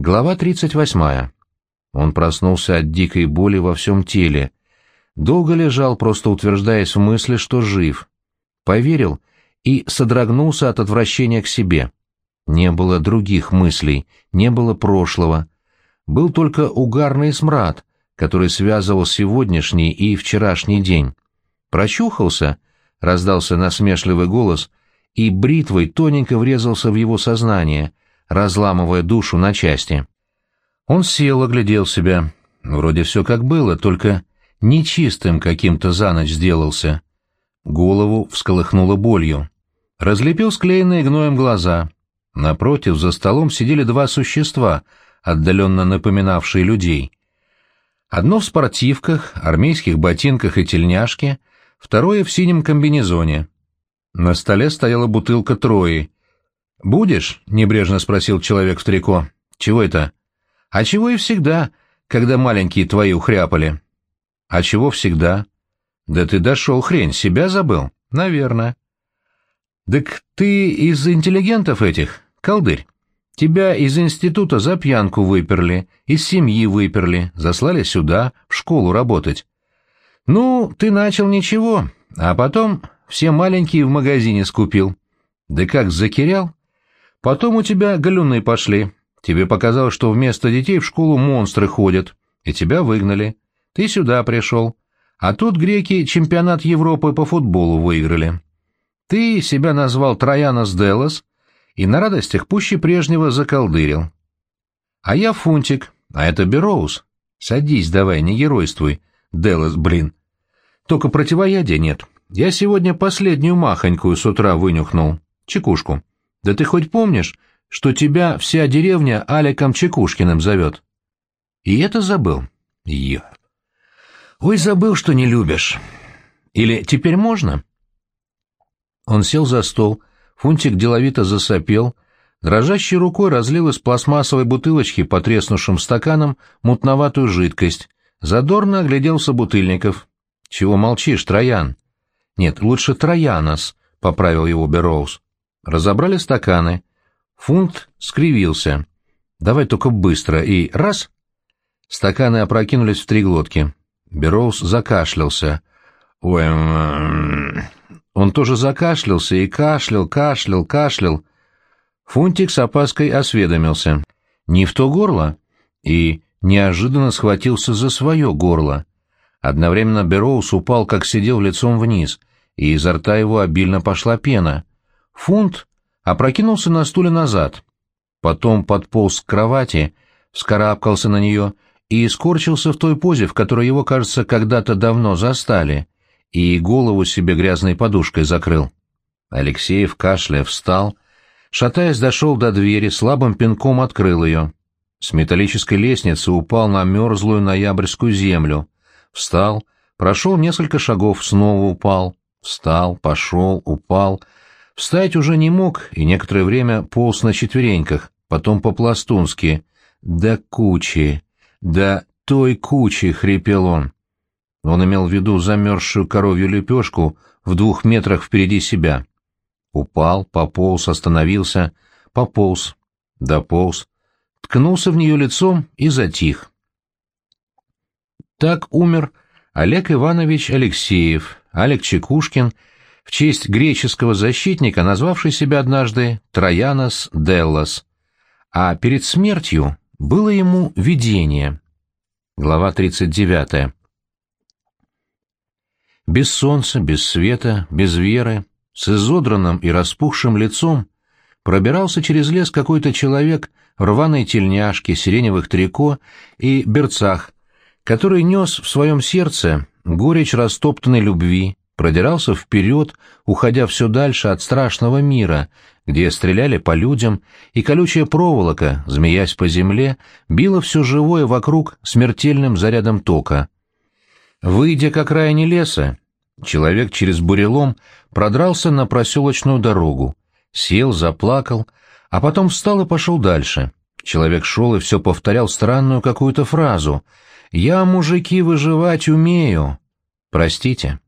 Глава 38. Он проснулся от дикой боли во всем теле. Долго лежал, просто утверждаясь в мысли, что жив. Поверил и содрогнулся от отвращения к себе. Не было других мыслей, не было прошлого. Был только угарный смрад, который связывал сегодняшний и вчерашний день. «Прочухался?» — раздался насмешливый голос, и бритвой тоненько врезался в его сознание — разламывая душу на части. Он сел, оглядел себя. Вроде все как было, только нечистым каким-то за ночь сделался. Голову всколыхнуло болью. Разлепил склеенные гноем глаза. Напротив, за столом сидели два существа, отдаленно напоминавшие людей. Одно в спортивках, армейских ботинках и тельняшке, второе в синем комбинезоне. На столе стояла бутылка Трои, «Будешь?» — небрежно спросил человек в трико. «Чего это?» «А чего и всегда, когда маленькие твои ухряпали». «А чего всегда?» «Да ты дошел, хрень, себя забыл?» «Наверное». «Так ты из интеллигентов этих, колдырь? Тебя из института за пьянку выперли, из семьи выперли, заслали сюда, в школу работать. Ну, ты начал ничего, а потом все маленькие в магазине скупил. Да как закирял? Потом у тебя галюны пошли. Тебе показалось, что вместо детей в школу монстры ходят, и тебя выгнали. Ты сюда пришел. А тут греки чемпионат Европы по футболу выиграли. Ты себя назвал Троянос Делос и на радостях пуще прежнего заколдырил. А я Фунтик, а это Бероуз. Садись давай, не геройствуй, Делос, блин. Только противоядия нет. Я сегодня последнюю махонькую с утра вынюхнул. Чекушку. Да ты хоть помнишь, что тебя вся деревня Аликом Чекушкиным зовет? И это забыл? Я. Ой, забыл, что не любишь. Или теперь можно? Он сел за стол, Фунтик деловито засопел, дрожащей рукой разлил из пластмассовой бутылочки по треснувшим стаканам мутноватую жидкость, задорно огляделся бутыльников. — Чего молчишь, Троян? — Нет, лучше Троянос, — поправил его Берроуз. Разобрали стаканы. Фунт скривился. «Давай только быстро» и раз. Стаканы опрокинулись в три глотки. Бероуз закашлялся. Ой, он тоже закашлялся и кашлял, кашлял, кашлял. Фунтик с опаской осведомился. Не в то горло? И неожиданно схватился за свое горло. Одновременно Бероуз упал, как сидел лицом вниз, и изо рта его обильно пошла пена. Фунт опрокинулся на стуле назад, потом подполз к кровати, вскарабкался на нее и скорчился в той позе, в которой его, кажется, когда-то давно застали, и голову себе грязной подушкой закрыл. Алексеев, кашляя, встал, шатаясь, дошел до двери, слабым пинком открыл ее. С металлической лестницы упал на мерзлую ноябрьскую землю. Встал, прошел несколько шагов, снова упал. Встал, пошел, упал — Встать уже не мог и некоторое время полз на четвереньках, потом по-пластунски. «Да кучи! Да той кучи!» — хрипел он. Он имел в виду замерзшую коровью лепешку в двух метрах впереди себя. Упал, пополз, остановился, пополз, дополз, ткнулся в нее лицом и затих. Так умер Олег Иванович Алексеев, Олег Чекушкин — в честь греческого защитника, назвавший себя однажды Троянос Деллас, а перед смертью было ему видение. Глава 39. Без солнца, без света, без веры, с изодранным и распухшим лицом пробирался через лес какой-то человек в рваной тельняшке, сиреневых трико и берцах, который нес в своем сердце горечь растоптанной любви, продирался вперед, уходя все дальше от страшного мира, где стреляли по людям, и колючая проволока, змеясь по земле, била все живое вокруг смертельным зарядом тока. Выйдя к окраине леса, человек через бурелом продрался на проселочную дорогу, сел, заплакал, а потом встал и пошел дальше. Человек шел и все повторял странную какую-то фразу «Я, мужики, выживать умею». Простите.